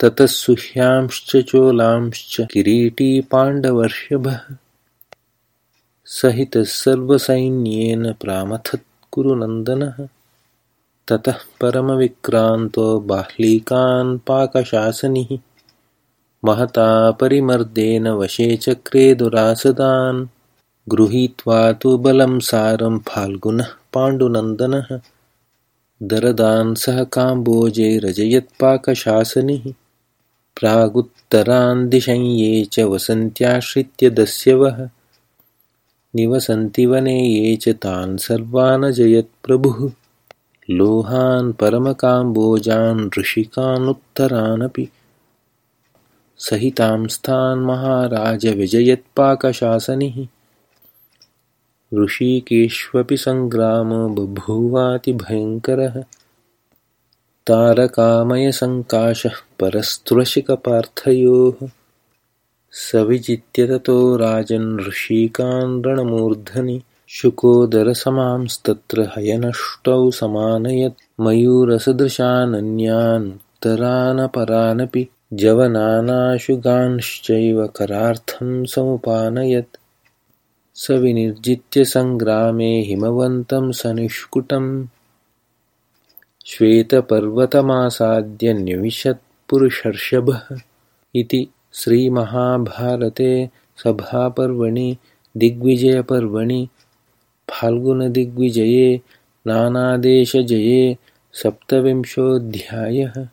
ततः सुह्यांश्च चोलांश्च किरीटी पाण्डवर्षभः सहितः सर्वसैन्येन प्रामथत् कुरुनन्दनः। ततः परमविक्रान्तो बाह्लीकान् पाकशासनिः। महता परिमर्देन वशे चक्रे दुरासदान्। गृहीत्वा तु बलं सारं फाल्गुनः पाण्डुनन्दनः। दरदान् सह काम्बोजैरजयत्पाकशासनिः प्रागुत्तरान् दिशं ये च वसन्त्याश्रित्य दस्यवः। निवसन्ति वने ये च तान् सर्वानजयत्प्रभुः। लोहान् परमकाम्बोजान् ऋषिकानुत्तरानपि। सहितांस्तान् महाराजविजयत्पाकशासनिः। ऋषिकेष्वपि सङ्ग्रामो बभूवातिभयङ्करः तारकामयसङ्काशः परस्त्वशिकपार्थयोः स विजित्य ततो राजन् ऋषिकान् रणमूर्धनि शुकोदरसमांस्तत्र हयनष्टौ समानयत् मयूरसदृशानन्यानुत्तरानपरानपि जवनानाशुगांश्चैव करार्थं समुपानयत्। स विनिर्जित्य सङ्ग्रामे हिमवन्तं सनिष्कुटम् श्वेतपर्वतमासाद्य न्यविशत्पुरुषर्षभः इति श्रीमहाभारते सभापर्वणि दिग्विजयपर्वणि फाल्गुनदिग्विजये नानादेशजये सप्तविंशोऽध्यायः।